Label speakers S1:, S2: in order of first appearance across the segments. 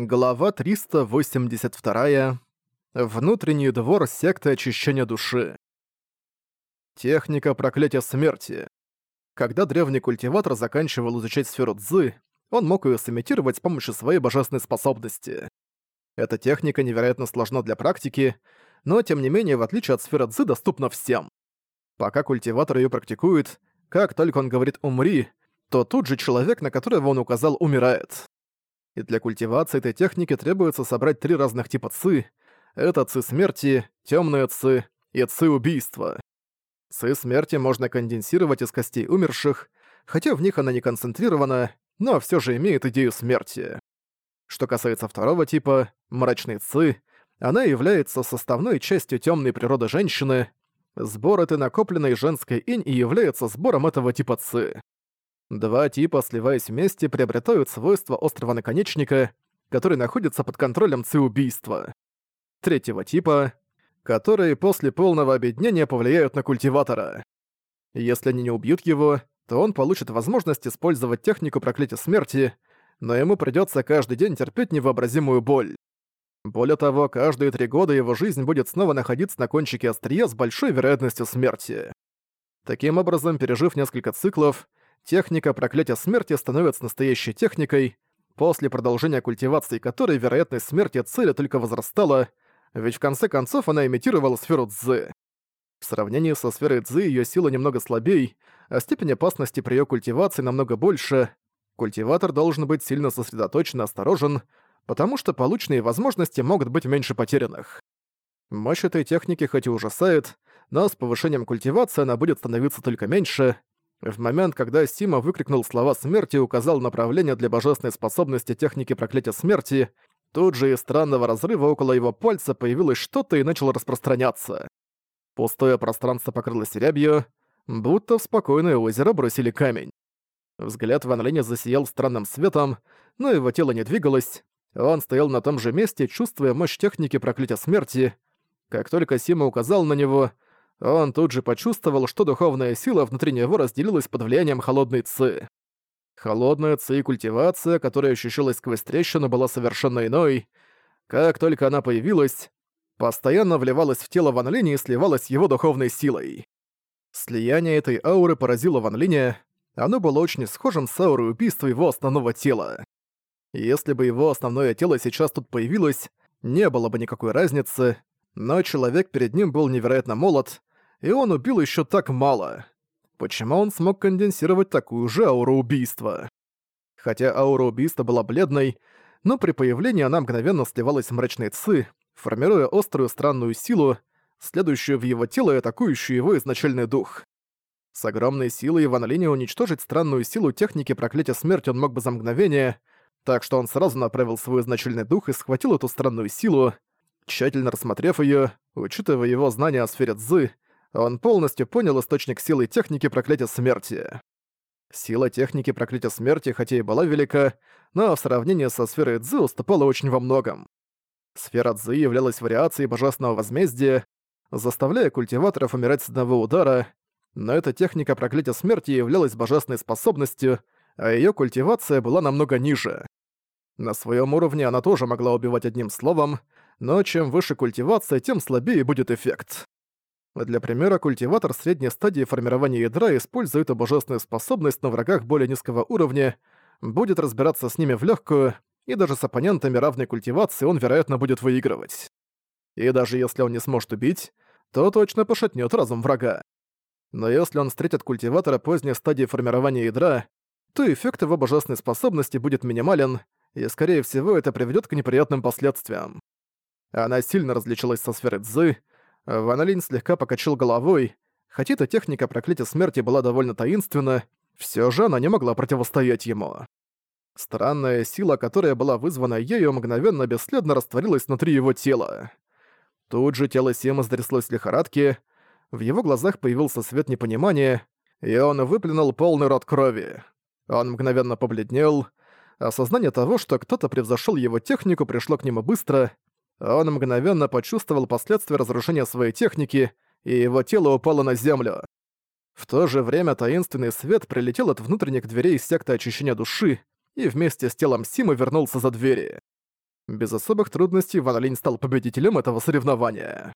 S1: Глава 382. Внутренний двор секты очищения души. Техника проклятия смерти. Когда древний культиватор заканчивал изучать сферу Цзы, он мог ее сымитировать с помощью своей божественной способности. Эта техника невероятно сложна для практики, но тем не менее, в отличие от сферы Цзы, доступна всем. Пока культиватор ее практикует, как только он говорит «умри», то тут же человек, на которого он указал, умирает и для культивации этой техники требуется собрать три разных типа ци. Это ци смерти, темные ци и ци убийства. Ци смерти можно конденсировать из костей умерших, хотя в них она не концентрирована, но все же имеет идею смерти. Что касается второго типа, мрачной ци, она является составной частью темной природы женщины. Сбор этой накопленной женской инь и является сбором этого типа ци. Два типа, сливаясь вместе, приобретают свойства острого наконечника, который находится под контролем ци-убийства. Третьего типа, которые после полного объединения повлияют на культиватора. Если они не убьют его, то он получит возможность использовать технику проклятия смерти, но ему придётся каждый день терпеть невообразимую боль. Более того, каждые три года его жизнь будет снова находиться на кончике острия с большой вероятностью смерти. Таким образом, пережив несколько циклов, техника проклятия смерти становится настоящей техникой, после продолжения культивации которой вероятность смерти цели только возрастала, ведь в конце концов она имитировала сферу Цзы. В сравнении со сферой Цзы ее сила немного слабей, а степень опасности при ее культивации намного больше. Культиватор должен быть сильно сосредоточен и осторожен, потому что полученные возможности могут быть меньше потерянных. Мощь этой техники хоть и ужасает, но с повышением культивации она будет становиться только меньше, в момент, когда Сима выкрикнул слова смерти и указал направление для божественной способности техники проклятия смерти, тут же из странного разрыва около его пальца появилось что-то и начало распространяться. Пустое пространство покрылось рябью, будто в спокойное озеро бросили камень. Взгляд Ван Линя засиял странным светом, но его тело не двигалось. Он стоял на том же месте, чувствуя мощь техники проклятия смерти. Как только Сима указал на него, он тут же почувствовал, что духовная сила внутри него разделилась под влиянием холодной ци. Холодная ци и культивация, которая ощущалась сквозь трещину, была совершенно иной. Как только она появилась, постоянно вливалась в тело Ван Линя и сливалась с его духовной силой. Слияние этой ауры поразило Ван Линя, оно было очень схожим с аурой убийства его основного тела. Если бы его основное тело сейчас тут появилось, не было бы никакой разницы, но человек перед ним был невероятно молод, и он убил еще так мало. Почему он смог конденсировать такую же ауру убийства? Хотя аура убийства была бледной, но при появлении она мгновенно сливалась в мрачные ци, формируя острую странную силу, следующую в его тело и атакующую его изначальный дух. С огромной силой Иван Линии уничтожить странную силу техники проклятия смерти он мог бы за мгновение, так что он сразу направил свой изначальный дух и схватил эту странную силу. Тщательно рассмотрев ее, учитывая его знания о сфере Цзы, он полностью понял источник силы техники проклятия смерти. Сила техники проклятия смерти хотя и была велика, но в сравнении со сферой Цзы уступала очень во многом. Сфера Цзы являлась вариацией божественного возмездия, заставляя культиваторов умирать с одного удара, но эта техника проклятия смерти являлась божественной способностью, а её культивация была намного ниже. На своём уровне она тоже могла убивать одним словом, но чем выше культивация, тем слабее будет эффект. Для примера, культиватор средней стадии формирования ядра использует божественную способность на врагах более низкого уровня, будет разбираться с ними в легкую, и даже с оппонентами равной культивации он, вероятно, будет выигрывать. И даже если он не сможет убить, то точно пошатнет разум врага. Но если он встретит культиватора поздней стадии формирования ядра, то эффект его божественной способности будет минимален, и, скорее всего, это приведет к неприятным последствиям. Она сильно различилась со сферой Цзы, Ван Линь слегка покачал головой. Хотя эта техника проклятия смерти была довольно таинственна, все же она не могла противостоять ему. Странная сила, которая была вызвана ею, мгновенно бесследно растворилась внутри его тела. Тут же тело Сима стряслось в лихорадке, в его глазах появился свет непонимания, и он выплюнул полный рот крови. Он мгновенно побледнел. Осознание того, что кто-то превзошел его технику, пришло к нему быстро, он мгновенно почувствовал последствия разрушения своей техники, и его тело упало на землю. В то же время таинственный свет прилетел от внутренних дверей секты очищения души и вместе с телом Симы вернулся за двери. Без особых трудностей Ван Линь стал победителем этого соревнования.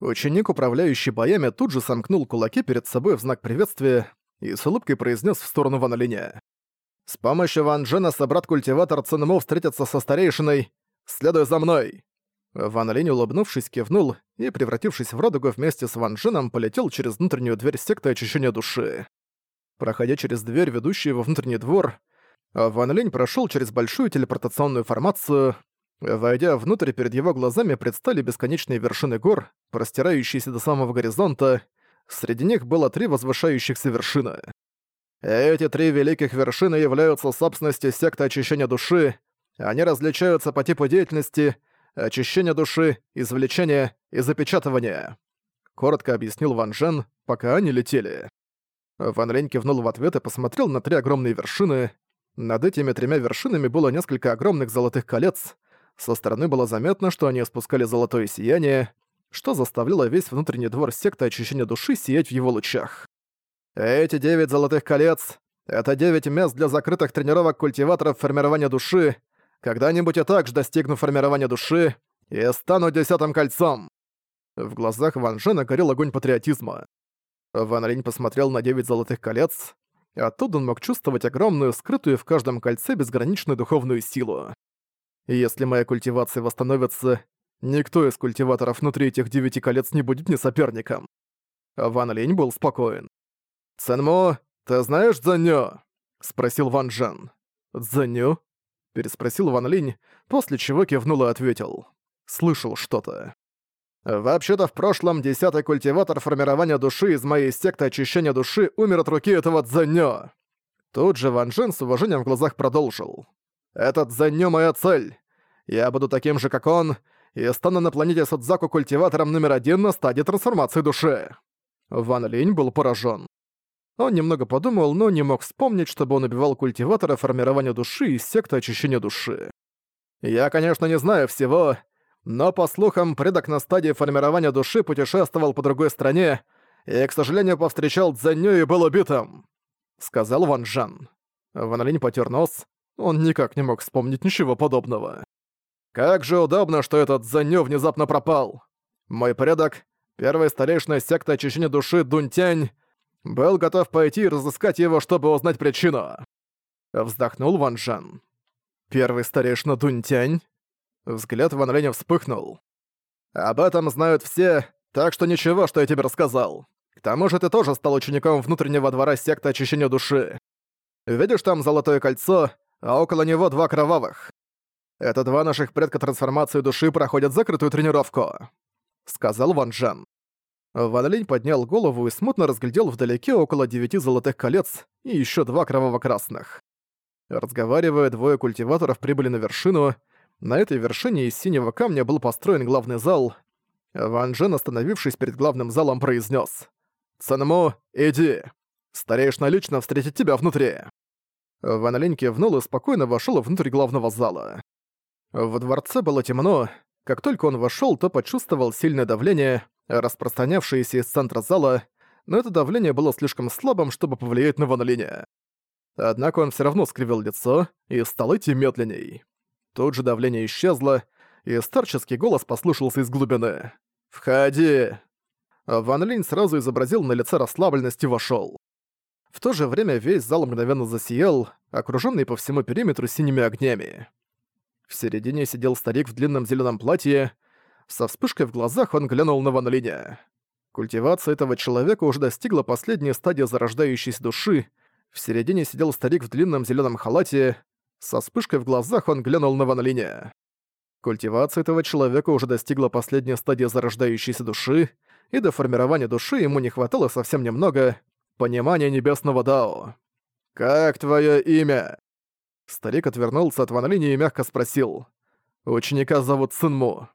S1: Ученик, управляющий боями, тут же сомкнул кулаки перед собой в знак приветствия и с улыбкой произнес в сторону Ван Линя. «С помощью Ван Джена собрат-культиватор Цинмо встретится со старейшиной. Следуй за мной!» Ван Линь, улыбнувшись, кивнул и, превратившись в радугу вместе с Ван Дженом, полетел через внутреннюю дверь секты очищения души. Проходя через дверь, ведущую во внутренний двор, Ван Линь прошел через большую телепортационную формацию. Войдя внутрь, перед его глазами предстали бесконечные вершины гор, простирающиеся до самого горизонта. Среди них было три возвышающихся вершины. Эти три великих вершины являются собственностью секты очищения души. Они различаются по типу деятельности, очищение души, извлечение и запечатывание. Коротко объяснил Ван Жен, пока они летели. Ван Лень кивнул в ответ и посмотрел на три огромные вершины. Над этими тремя вершинами было несколько огромных золотых колец. Со стороны было заметно, что они спускали золотое сияние, что заставляло весь внутренний двор секты очищения души сиять в его лучах. Эти девять золотых колец — это девять мест для закрытых тренировок культиваторов формирования души. Когда-нибудь я также достигну формирования души и стану десятым кольцом. В глазах Ван Жена горел огонь патриотизма. Ван Линь посмотрел на девять золотых колец, и оттуда он мог чувствовать огромную, скрытую в каждом кольце безграничную духовную силу. Если моя культивация восстановится, никто из культиваторов внутри этих девяти колец не будет мне соперником. Ван Линь был спокоен. «Цэнмо, ты знаешь Цзэньо?» — спросил Ван Джен. «Цзэньо?» — переспросил Ван Линь, после чего кивнул и ответил. «Слышал что-то». Вообще-то в прошлом десятый культиватор формирования души из моей секты очищения души умер от руки этого Дзэньо. Тут же Ван Джен с уважением в глазах продолжил. «Этот Дзэньо моя цель. Я буду таким же, как он, и стану на планете Судзаку культиватором номер один на стадии трансформации души». Ван Линь был поражен. Он немного подумал, но не мог вспомнить, чтобы он убивал культиватора формирования души из секты очищения души. «Я, конечно, не знаю всего, но, по слухам, предок на стадии формирования души путешествовал по другой стране и, к сожалению, повстречал Цзэнью и был убитым», — сказал Ван Жан. Ван Линь потер нос, он никак не мог вспомнить ничего подобного. «Как же удобно, что этот Цзэнью внезапно пропал. Мой предок, первый старейшина секты очищения души Дунтянь, был готов пойти и разыскать его, чтобы узнать причину». Вздохнул Ван Жан. «Первый старейшина Дунтянь?» Взгляд Ван Линя вспыхнул. «Об этом знают все, так что ничего, что я тебе рассказал. К тому же ты тоже стал учеником внутреннего двора секты очищения души. Видишь там золотое кольцо, а около него два кровавых. Это два наших предка трансформации души проходят закрытую тренировку», — сказал Ван Джен. Линь поднял голову и смутно разглядел вдалеке около девяти золотых колец и еще два кроваво-красных. Разговаривая, двое культиваторов прибыли на вершину, на этой вершине из синего камня был построен главный зал. Ван Джен, остановившись перед главным залом, произнес: «Цанму, иди! Старейшина лично встретит тебя внутри!» Ван Линь кивнул и спокойно вошел внутрь главного зала. В дворце было темно. Как только он вошел, то почувствовал сильное давление, распространявшееся из центра зала, но это давление было слишком слабым, чтобы повлиять на Ван. Однако он все равно скривил лицо и стал идти медленней. Тут же давление исчезло, и старческий голос послышался из глубины. «Входи!» Ван Линь сразу изобразил на лице расслабленность и вошёл. В то же время весь зал мгновенно засиял, окружённый по всему периметру синими огнями. В середине сидел старик в длинном зелёном платье. Со вспышкой в глазах он глянул на Ван Линя. Культивация этого человека уже достигла последней стадии зарождающейся души. В середине сидел старик в длинном зелёном халате, со вспышкой в глазах он глянул на Ван Линя. Культивация этого человека уже достигла последней стадии зарождающейся души, и до формирования души ему не хватало совсем немного понимания небесного Дао. «Как твое имя?» Старик отвернулся от Ван Линя и мягко спросил. «Ученика зовут Цинму».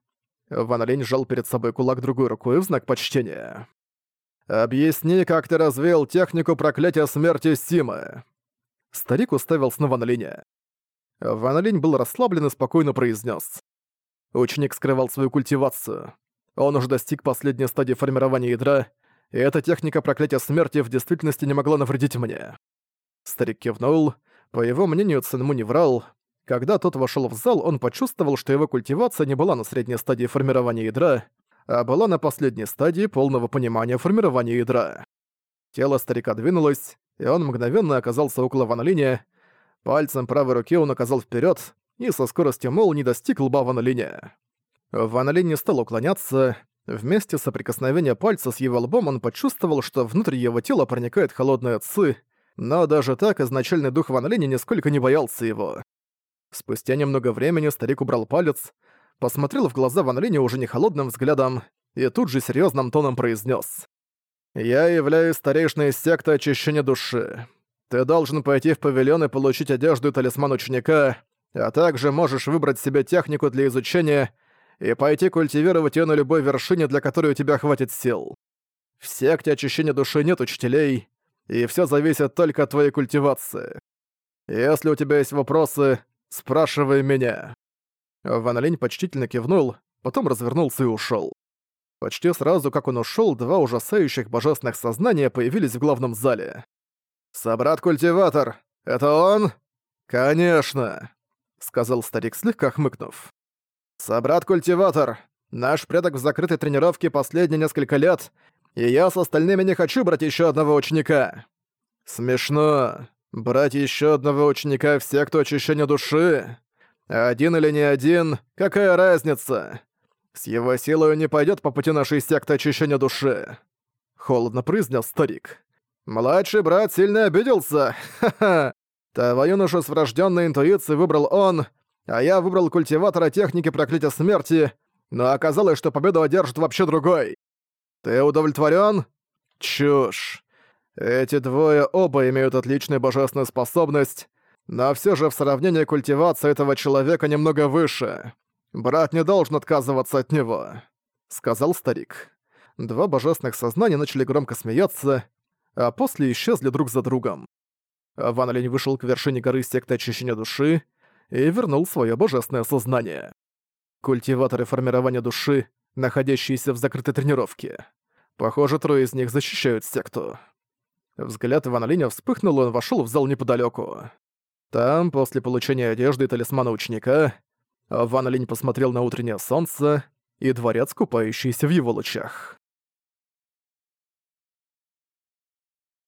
S1: Ван Линь сжал перед собой кулак другой рукой в знак почтения. «Объясни, как ты развеял технику проклятия смерти Симы». Старик уставился на Ван Линя. Ван Линь был расслаблен и спокойно произнес. Ученик скрывал свою культивацию. Он уже достиг последней стадии формирования ядра, и эта техника проклятия смерти в действительности не могла навредить мне. Старик кивнул. По его мнению, Цинму не врал. Когда тот вошел в зал, он почувствовал, что его культивация не была на средней стадии формирования ядра, а была на последней стадии полного понимания формирования ядра. Тело старика двинулось, и он мгновенно оказался около Ван Линя. Пальцем правой руки он указал вперед и со скоростью молнии достиг лба Ван Линя. Ван Линь не стал уклоняться. Вместе соприкосновения пальца с его лбом он почувствовал, что внутрь его тела проникает холодная ци, но даже так изначальный дух Ван Линя нисколько не боялся его. Спустя немного времени старик убрал палец, посмотрел в глаза Ван Линя уже не холодным взглядом и тут же серьезным тоном произнес: «Я являюсь старейшиной секты очищения души. Ты должен пойти в павильон и получить одежду и талисман ученика, а также можешь выбрать себе технику для изучения и пойти культивировать ее на любой вершине, для которой у тебя хватит сил. В секте очищения души нет учителей, и все зависит только от твоей культивации. Если у тебя есть вопросы, спрашивай меня». Ван Линь почтительно кивнул, потом развернулся и ушел. Почти сразу, как он ушел, два ужасающих божественных сознания появились в главном зале. «Собрат-культиватор, это он?» «Конечно», — сказал старик, слегка хмыкнув. «Собрат-культиватор, наш предок в закрытой тренировке последние несколько лет, и я с остальными не хочу брать еще одного ученика». «Смешно. Брать еще одного ученика в секту очищения души? Один или не один, какая разница? С его силой не пойдет по пути нашей секты очищения души. Холодно произнес старик. Младший брат сильно обиделся. Ха-ха. Того юношу с врожденной интуицией выбрал он, а я выбрал культиватора техники проклятия смерти, но оказалось, что победу одержит вообще другой. Ты удовлетворен? Чушь. Эти двое оба имеют отличную божественную способность, но все же в сравнении культивация этого человека немного выше. «Брат не должен отказываться от него», — сказал старик. Два божественных сознания начали громко смеяться, а после исчезли друг за другом. Ван Линь вышел к вершине горы секты очищения души и вернул свое божественное сознание. Культиваторы формирования души, находящиеся в закрытой тренировке. Похоже, трое из них защищают секту. Взгляд Ивана Линя вспыхнул, он вошел в зал неподалеку. Там, после получения одежды и талисмана ученика, Ван Линь посмотрел на утреннее солнце и дворец, купающийся в его лучах.